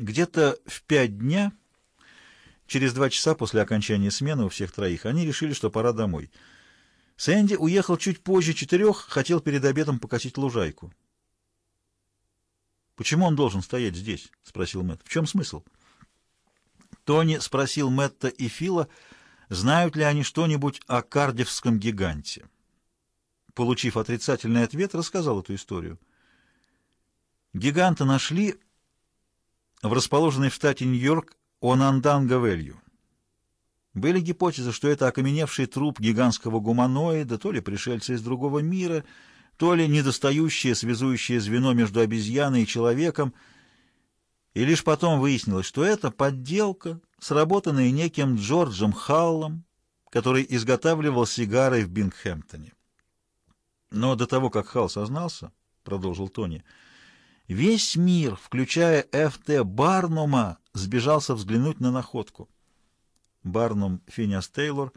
Где-то в пять дня, через два часа после окончания смены у всех троих, они решили, что пора домой. Сэнди уехал чуть позже четырех, хотел перед обедом покосить лужайку. «Почему он должен стоять здесь?» — спросил Мэтт. «В чем смысл?» Тони спросил Мэтта и Фила, знают ли они что-нибудь о кардевском гиганте. Получив отрицательный ответ, рассказал эту историю. Гиганта нашли в расположенной в штате Нью-Йорк Онанданга-Вэлью. Были гипотезы, что это окаменевший труп гигантского гуманоида, то ли пришельца из другого мира, то ли недостающее связующее звено между обезьяной и человеком, и лишь потом выяснилось, что это подделка, сработанная неким Джорджем Халлом, который изготавливал сигары в Бингхэмптоне. Но до того, как Халл сознался, — продолжил Тони, — Весь мир, включая Ф.Т. Барнума, сбежался взглянуть на находку. Барнум Финиас Тейлор,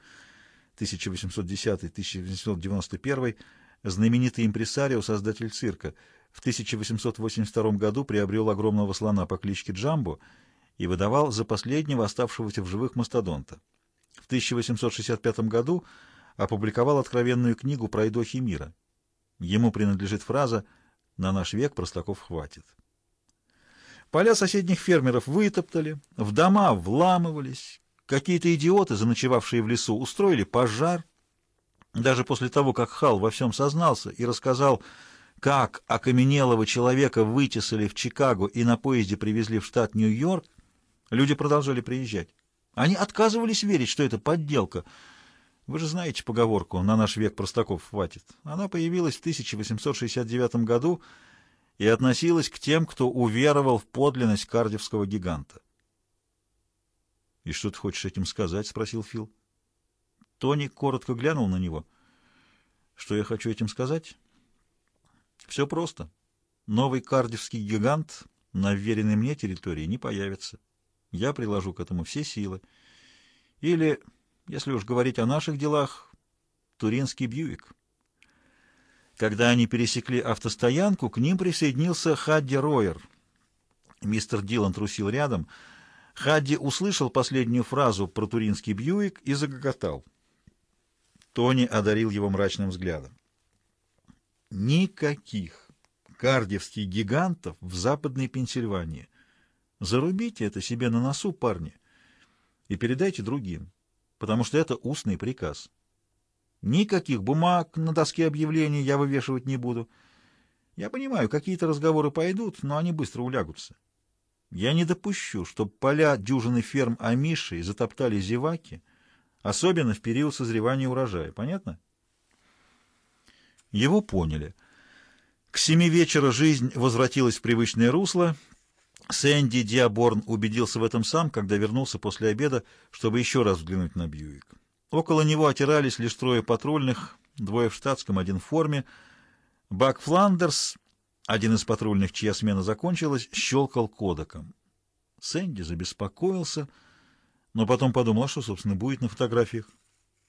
1810-1891, знаменитый импресарио, создатель цирка, в 1882 году приобрел огромного слона по кличке Джамбо и выдавал за последнего оставшегося в живых мастодонта. В 1865 году опубликовал откровенную книгу про идохи мира. Ему принадлежит фраза «Связь» На наш век простаков хватит. Поля соседних фермеров вытоптали, в дома вламывались. Какие-то идиоты, заночевавшие в лесу, устроили пожар. Даже после того, как Хал во всем сознался и рассказал, как окаменелого человека вытесали в Чикаго и на поезде привезли в штат Нью-Йорк, люди продолжали приезжать. Они отказывались верить, что это подделка — вы же знаете поговорку «на наш век простаков хватит». Она появилась в 1869 году и относилась к тем, кто уверовал в подлинность кардевского гиганта. «И что ты хочешь этим сказать?» — спросил Фил. Тони коротко глянул на него. «Что я хочу этим сказать?» «Все просто. Новый кардевский гигант на вверенной мне территории не появится. Я приложу к этому все силы. Или...» Если уж говорить о наших делах, туринский Бьюик. Когда они пересекли автостоянку, к ним присоединился Хадди Ройер. Мистер Дилан трусил рядом. Хадди услышал последнюю фразу про туринский Бьюик и загоготал. Тони одарил его мрачным взглядом. Никаких кардевских гигантов в Западной Пенсильвании. Зарубите это себе на носу, парни, и передайте другим потому что это устный приказ. Никаких бумаг на доске объявлений я вывешивать не буду. Я понимаю, какие-то разговоры пойдут, но они быстро улягутся. Я не допущу, чтобы поля дюжины ферм Амиши затоптали зеваки, особенно в период созревания урожая. Понятно? Его поняли. К семи вечера жизнь возвратилась в привычное русло — Сэнди Диаборн убедился в этом сам, когда вернулся после обеда, чтобы еще раз взглянуть на Бьюик. Около него отирались лишь трое патрульных, двое в штатском, один в форме. Бак Фландерс, один из патрульных, чья смена закончилась, щелкал кодеком. Сэнди забеспокоился, но потом подумал, а что, собственно, будет на фотографиях.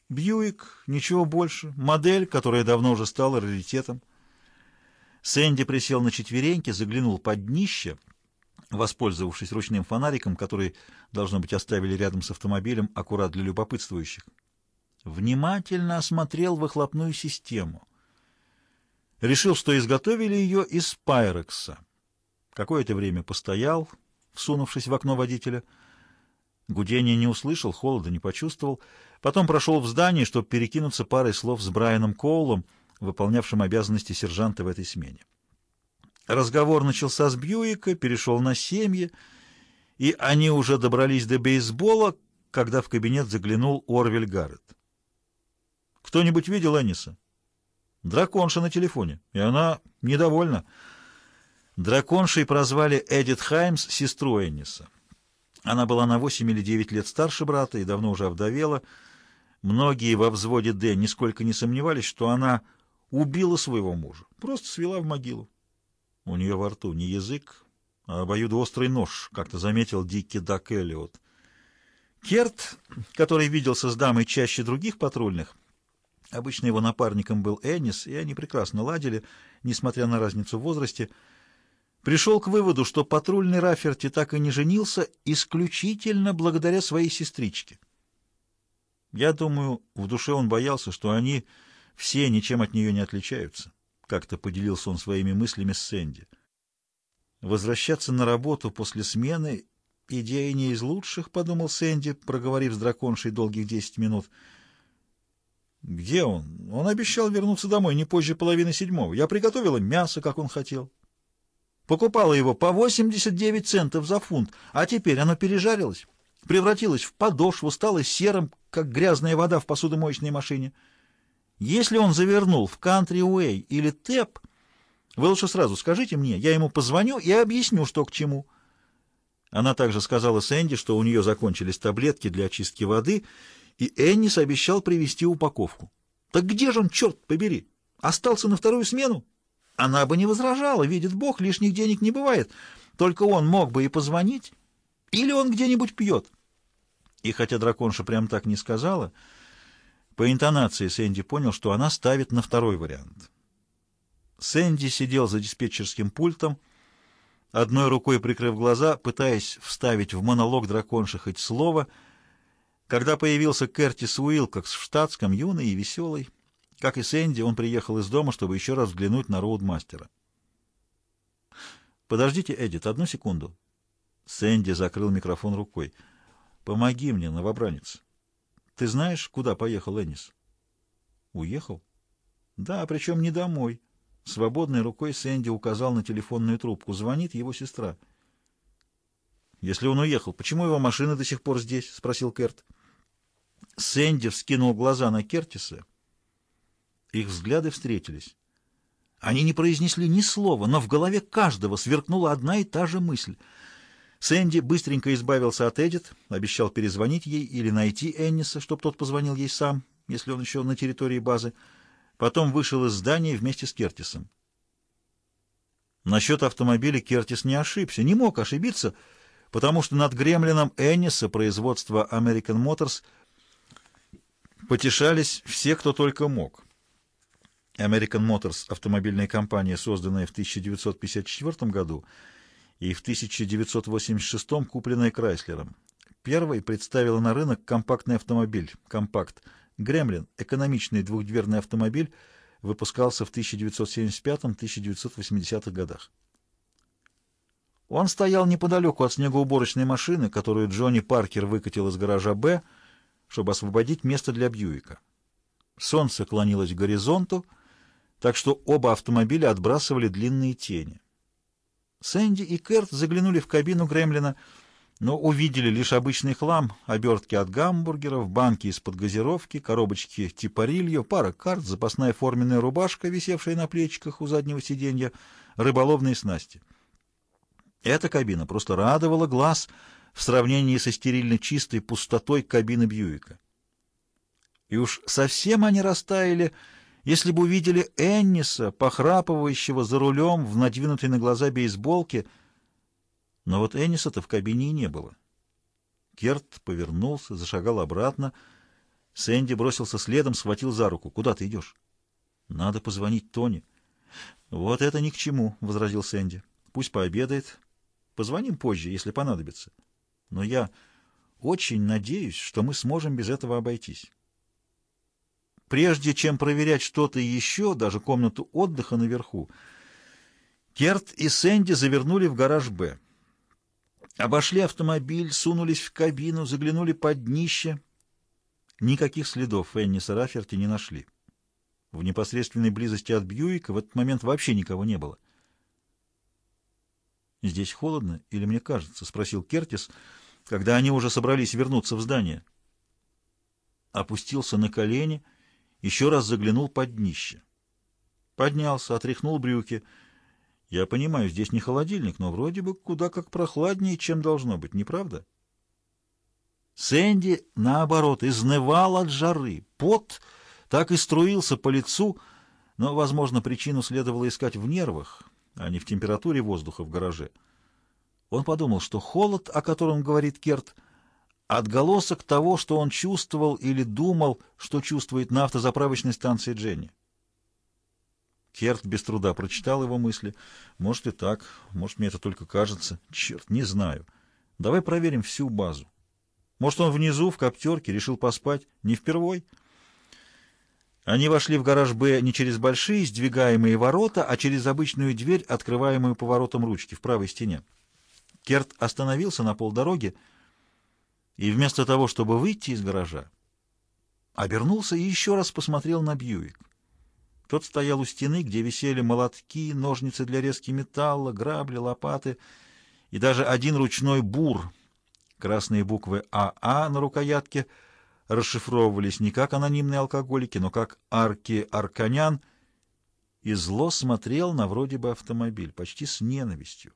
Бьюик, ничего больше, модель, которая давно уже стала раритетом. Сэнди присел на четвереньки, заглянул под днище — воспользовавшись ручным фонариком, который, должно быть, оставили рядом с автомобилем, аккурат для любопытствующих. Внимательно осмотрел выхлопную систему. Решил, что изготовили ее из пайрекса. Какое-то время постоял, всунувшись в окно водителя. Гудения не услышал, холода не почувствовал. Потом прошел в здание, чтобы перекинуться парой слов с Брайаном Коулом, выполнявшим обязанности сержанта в этой смене. Разговор начался с Бьюика, перешел на семьи, и они уже добрались до бейсбола, когда в кабинет заглянул Орвель Гаррет. «Кто-нибудь видел Энниса?» «Драконша на телефоне, и она недовольна». Драконшей прозвали Эдит Хаймс, сестру Энниса. Она была на 8 или 9 лет старше брата и давно уже овдовела. Многие во взводе Д нисколько не сомневались, что она убила своего мужа, просто свела в могилу. У нее во рту не язык, а обоюдоострый нож, как-то заметил Дикки Дак Эллиот. Керт, который виделся с дамой чаще других патрульных, обычно его напарником был Эннис, и они прекрасно ладили, несмотря на разницу в возрасте, пришел к выводу, что патрульный Раферти так и не женился исключительно благодаря своей сестричке. Я думаю, в душе он боялся, что они все ничем от нее не отличаются. Как-то поделился он своими мыслями с Сэнди. Возвращаться на работу после смены — идея не из лучших, — подумал Сэнди, проговорив с драконшей долгих десять минут. «Где он? Он обещал вернуться домой не позже половины седьмого. Я приготовила мясо, как он хотел. Покупала его по 89 центов за фунт, а теперь оно пережарилось, превратилось в подошву, стало серым, как грязная вода в посудомоечной машине. Если он завернул в Country Way или Тэп, вы лучше сразу скажите мне, я ему позвоню и объясню, что к чему». Она также сказала Сэнди, что у нее закончились таблетки для очистки воды, и Эннис обещал привезти упаковку. «Так где же он, черт побери? Остался на вторую смену?» Она бы не возражала, видит Бог, лишних денег не бывает. Только он мог бы и позвонить, или он где-нибудь пьет. И хотя драконша прям так не сказала, по интонации Сэнди понял, что она ставит на второй вариант. Сэнди сидел за диспетчерским пультом, одной рукой прикрыв глаза, пытаясь вставить в монолог драконши хоть слово, когда появился Кертис Уилкокс в штатском, юный и веселый. Как и Сэнди, он приехал из дома, чтобы еще раз взглянуть на роудмастера. «Подождите, Эдит, одну секунду». Сэнди закрыл микрофон рукой. «Помоги мне, новобранец. Ты знаешь, куда поехал Эннис?» «Уехал?» «Да, причем не домой». Свободной рукой Сэнди указал на телефонную трубку. Звонит его сестра. «Если он уехал, почему его машина до сих пор здесь?» — спросил Керт. Сэнди вскинул глаза на Кертиса их взгляды встретились. Они не произнесли ни слова, но в голове каждого сверкнула одна и та же мысль. Сэнди быстренько избавился от Эдит, обещал перезвонить ей или найти Энниса, чтобы тот позвонил ей сам, если он еще на территории базы. Потом вышел из здания вместе с Кертисом. Насчет автомобиля Кертис не ошибся, не мог ошибиться, потому что над гремлином Энниса производства American Motors потешались все, кто только мог. American Motors – автомобильная компания, созданная в 1954 году и в 1986 купленная Крайслером. Первой представила на рынок компактный автомобиль «Компакт». «Гремлин» – экономичный двухдверный автомобиль, выпускался в 1975-1980 годах. Он стоял неподалеку от снегоуборочной машины, которую Джонни Паркер выкатил из гаража «Б», чтобы освободить место для Бьюика. Солнце клонилось к горизонту, так что оба автомобиля отбрасывали длинные тени. Сэнди и Керт заглянули в кабину Гремлина, но увидели лишь обычный хлам, обертки от гамбургеров, банки из-под газировки, коробочки типа рильо, пара карт, запасная форменная рубашка, висевшая на плечиках у заднего сиденья, рыболовные снасти. Эта кабина просто радовала глаз в сравнении со стерильно чистой пустотой кабины Бьюика. И уж совсем они растаяли, если бы увидели Энниса, похрапывающего за рулем в надвинутой на глаза бейсболке, но вот Энниса-то в кабине не было. Керт повернулся, зашагал обратно. Сэнди бросился следом, схватил за руку. «Куда ты идешь?» «Надо позвонить Тони». «Вот это ни к чему», — возразил Сэнди. «Пусть пообедает. Позвоним позже, если понадобится. Но я очень надеюсь, что мы сможем без этого обойтись». Прежде чем проверять что-то еще, даже комнату отдыха наверху, Керт и Сэнди завернули в гараж «Б». Обошли автомобиль, сунулись в кабину, заглянули под днище. Никаких следов Энниса Раферти не нашли. В непосредственной близости от Бьюика в этот момент вообще никого не было. «Здесь холодно, или мне кажется?» — спросил Кертис, когда они уже собрались вернуться в здание. Опустился на колени — еще раз заглянул под днище. Поднялся, отряхнул брюки. Я понимаю, здесь не холодильник, но вроде бы куда как прохладнее, чем должно быть, не правда? Сэнди, наоборот, изнывал от жары. Пот так и струился по лицу, но, возможно, причину следовало искать в нервах, а не в температуре воздуха в гараже. Он подумал, что холод, о котором говорит Керт, отголосок того, что он чувствовал или думал, что чувствует на автозаправочной станции Дженни. Керт без труда прочитал его мысли. Может и так, может мне это только кажется. Черт, не знаю. Давай проверим всю базу. Может он внизу, в коптерке, решил поспать. Не впервой. Они вошли в гараж «Б» не через большие сдвигаемые ворота, а через обычную дверь, открываемую поворотом ручки в правой стене. Керт остановился на полдороги и вместо того, чтобы выйти из гаража, обернулся и еще раз посмотрел на Бьюик. Тот стоял у стены, где висели молотки, ножницы для резки металла, грабли, лопаты и даже один ручной бур. Красные буквы «АА» на рукоятке расшифровывались не как анонимные алкоголики, но как «Арки Арканян», и зло смотрел на вроде бы автомобиль, почти с ненавистью.